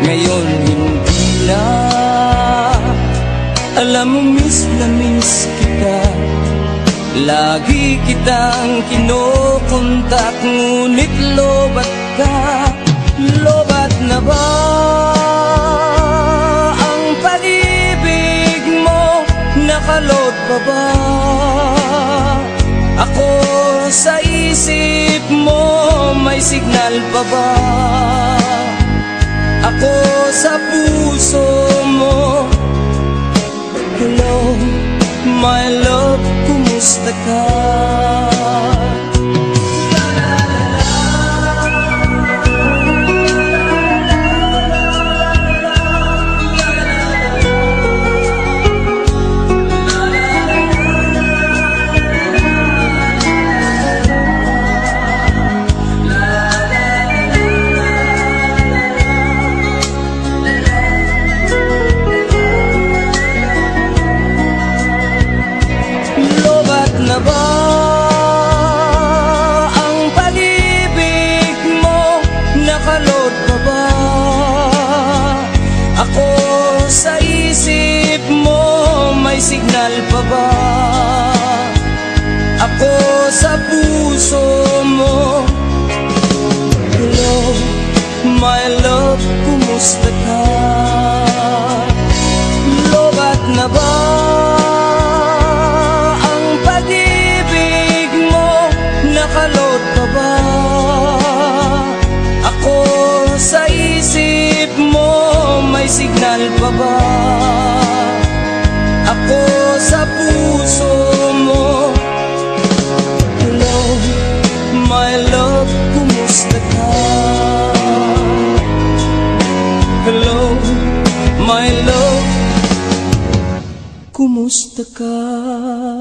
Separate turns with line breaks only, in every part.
Ngayon hindi na.
Alam mo miss na miss kita. Lagi kitang kinokontak Ngunit lobat ka. Lobat na ba Ang pag-ibig mo? Nakalot pa ba? Ako sa isip mo May signal pa ba? Ako sa puso mo Hello, my love, kumusta ka? ako sa puso mo? Hello, my love, kumusta?
Hello, my love, kumusta ka?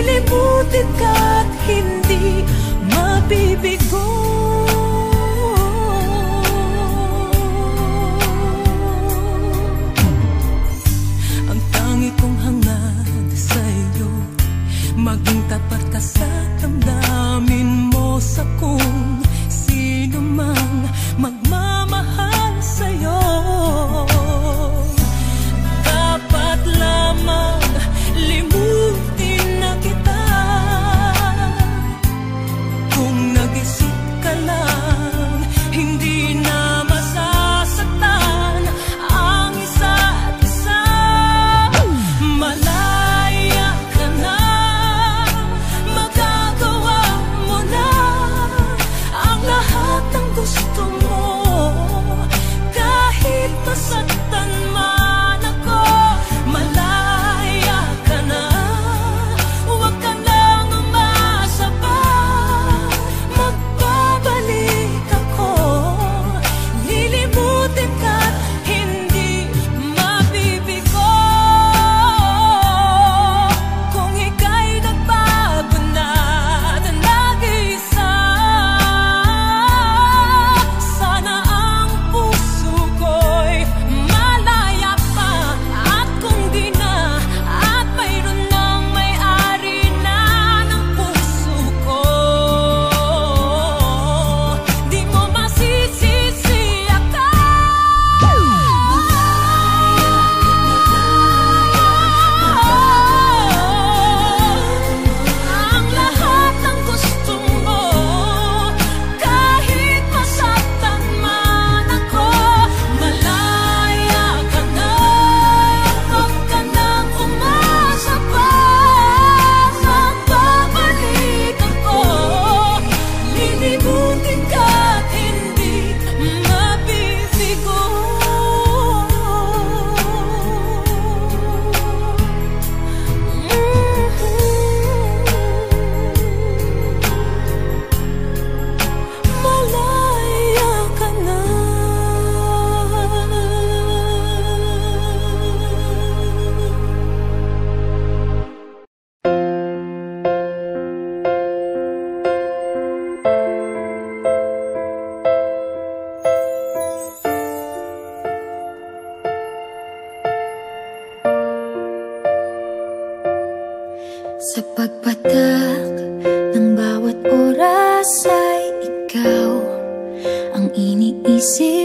Lilimutin ka hindi mabibig
Sa pagpatak ng bawat oras ay ikaw ang iniisip.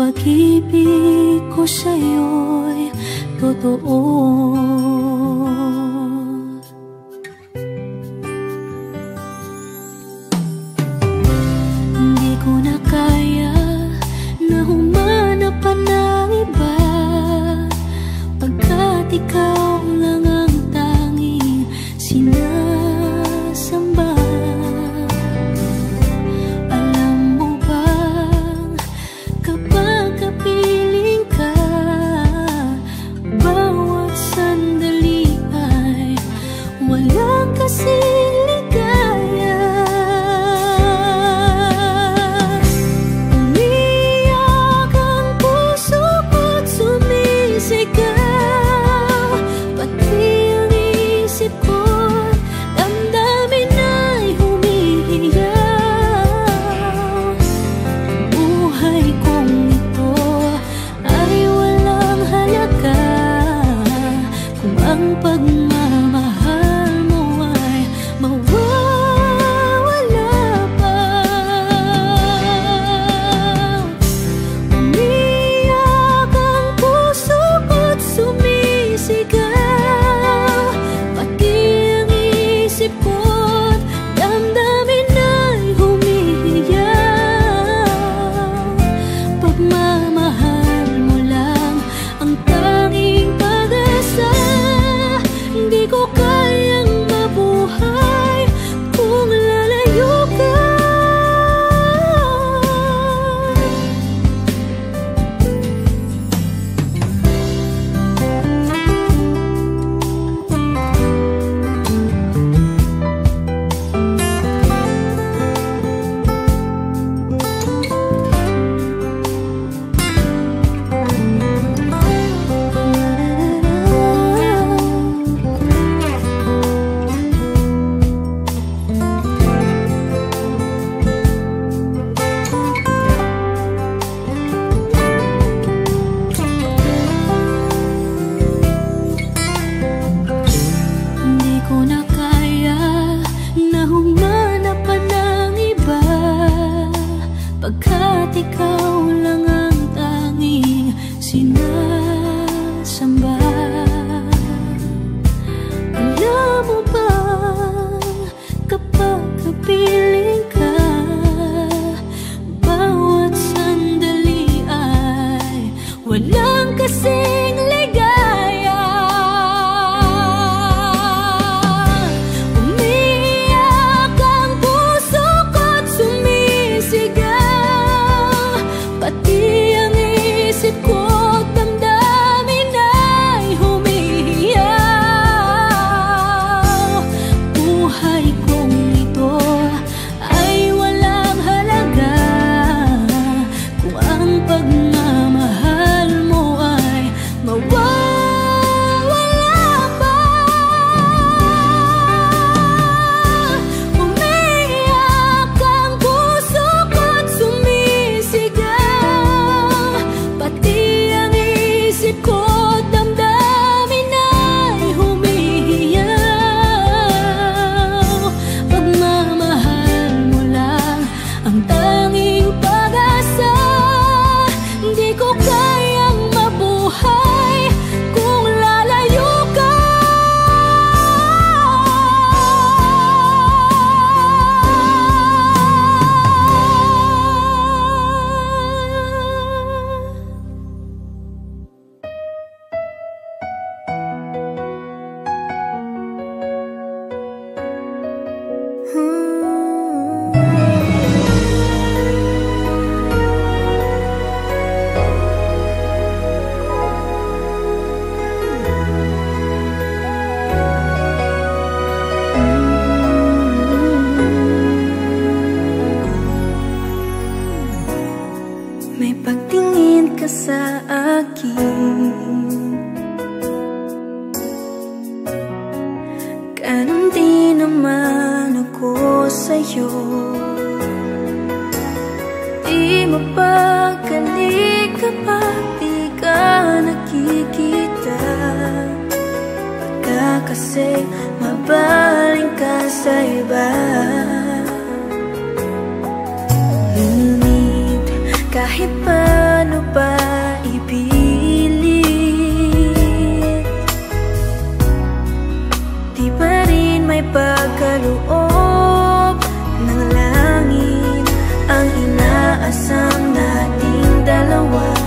Pag-ibig ko sa'yo'y totoo?
be mellow world.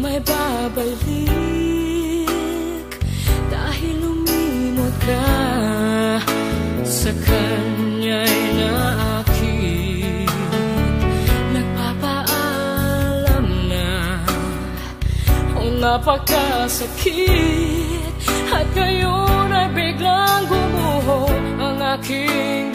may
babalik Dahil umimot ka Sa kanya'y naakit. Nagpapaalam na Ang napakasakit At ngayon ay biglang gumuho Ang aking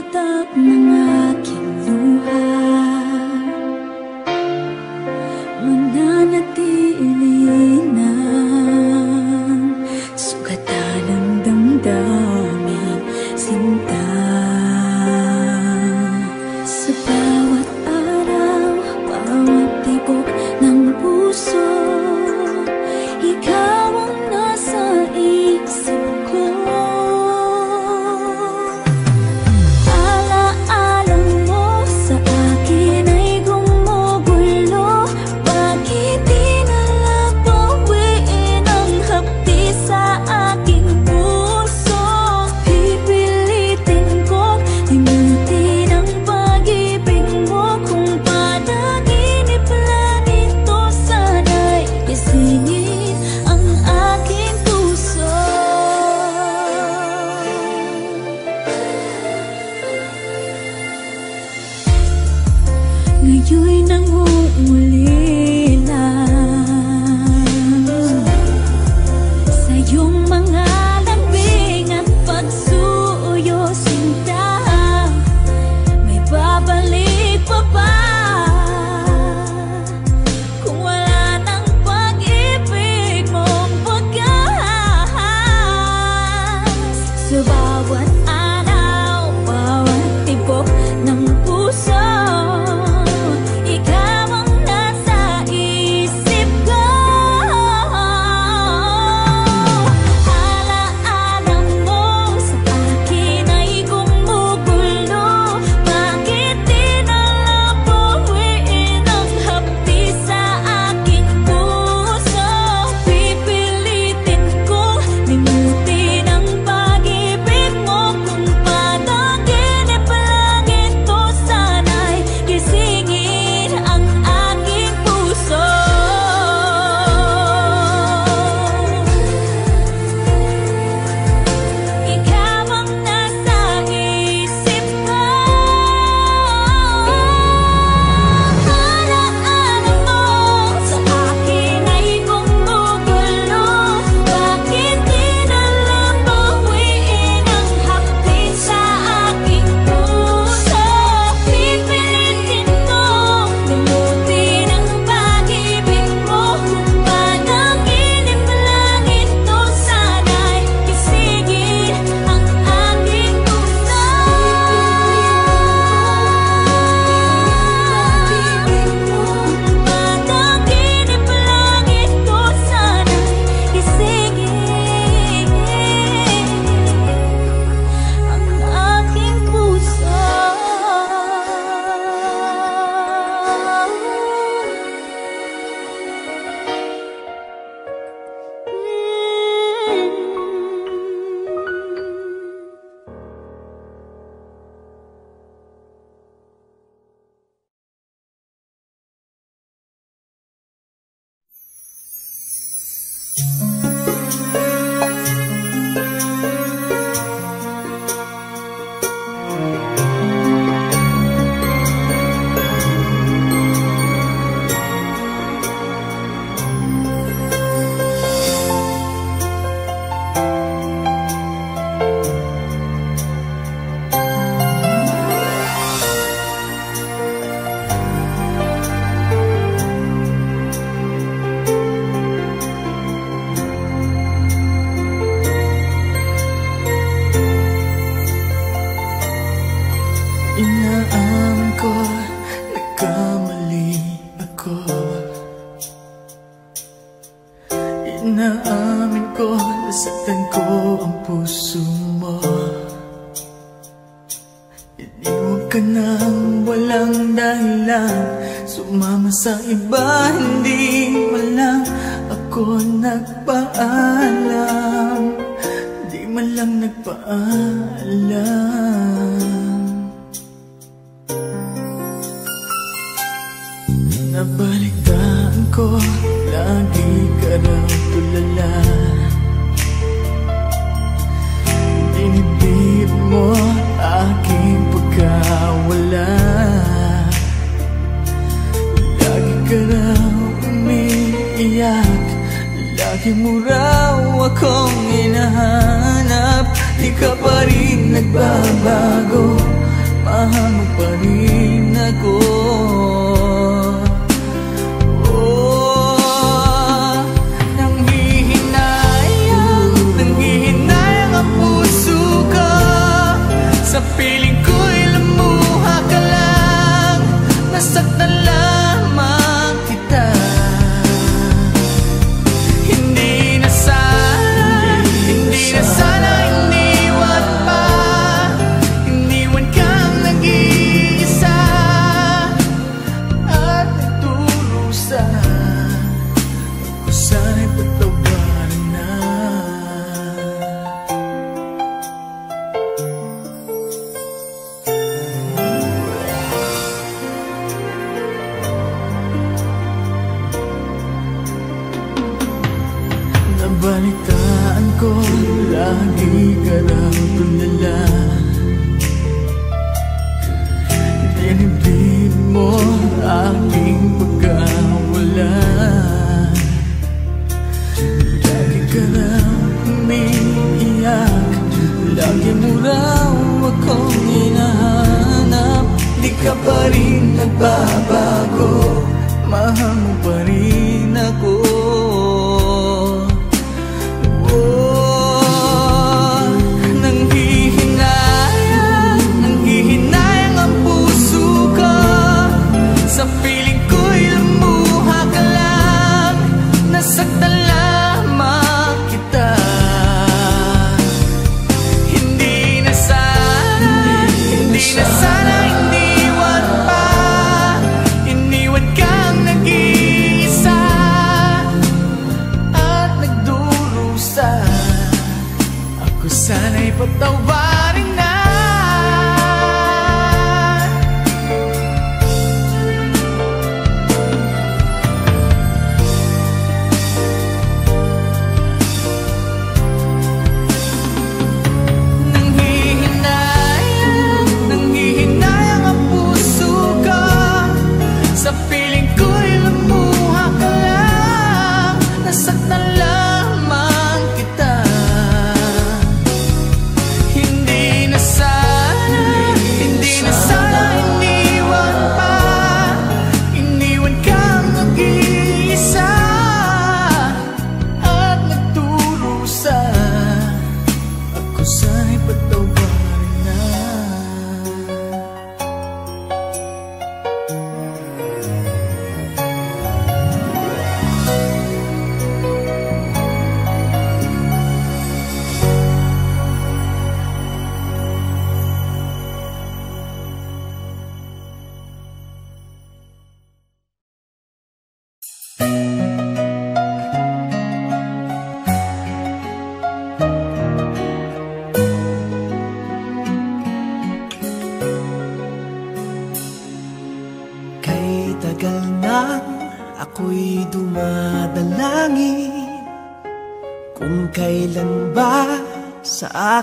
patak na nga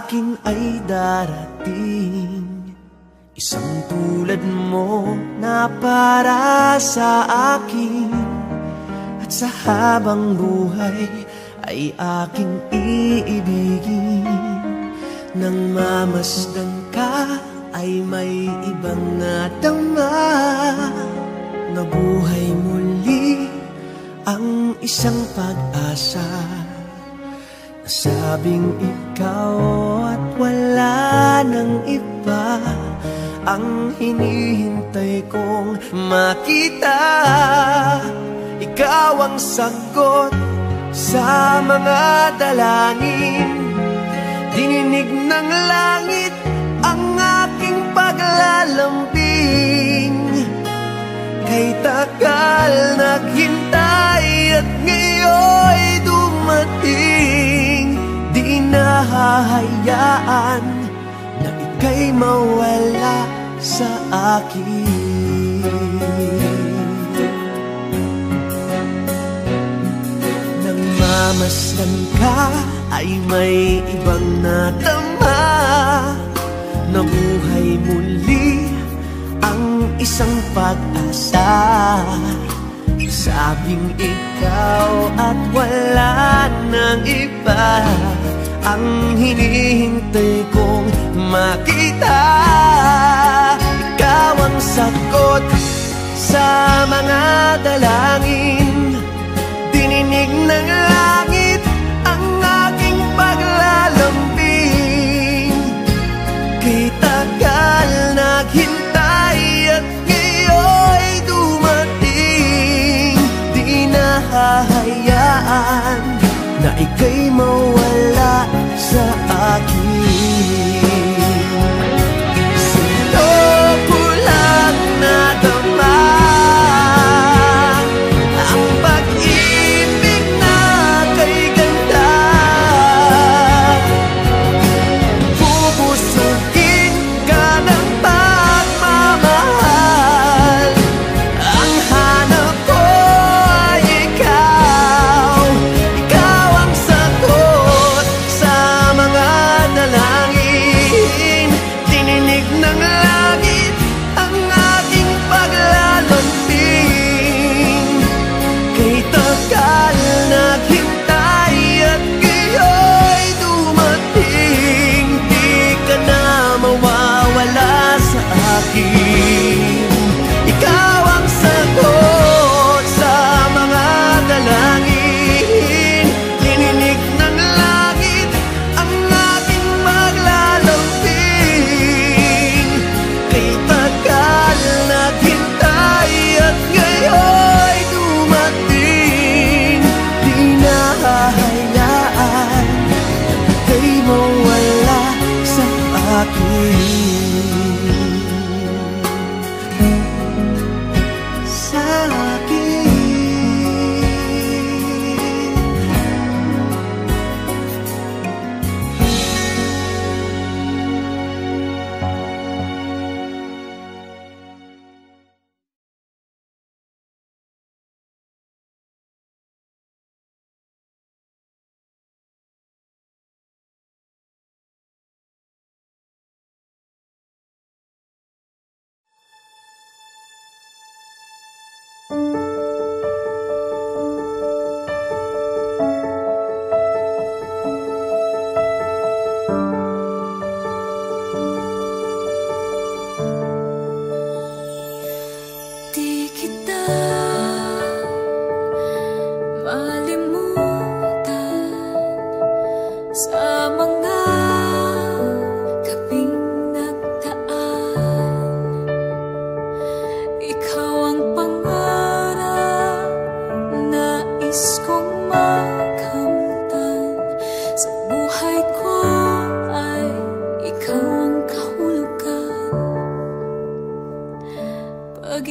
akin ay
darating. Isang tulad mo na para sa akin. At sa habang buhay ay aking iibigin. Nang mamasdan ka ay may ibang natama. Nabuhay muli ang isang pag-asa Nasabing ikaw at wala nang iba Ang hinihintay kong makita. Ikaw ang sagot sa mga dalangin. Dininig ng langit ang aking paglalambing. Kay tagal naghintay at ngayon'y dumating Di nahahayaan na ika'y mawala sa akin. Nang mamasdan ka ay may ibang natama Nabuhay muli ang isang pag-asa Sabing ikaw at wala nang iba Ang hinihintay kong makita. Ikaw ang sagot sa mga dalangin. Dininig ng langit nahahayaan na ika'y mawala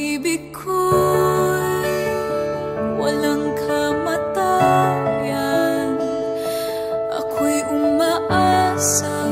pag-ibig
ko'y walang kamatayan. Ako'y umaasa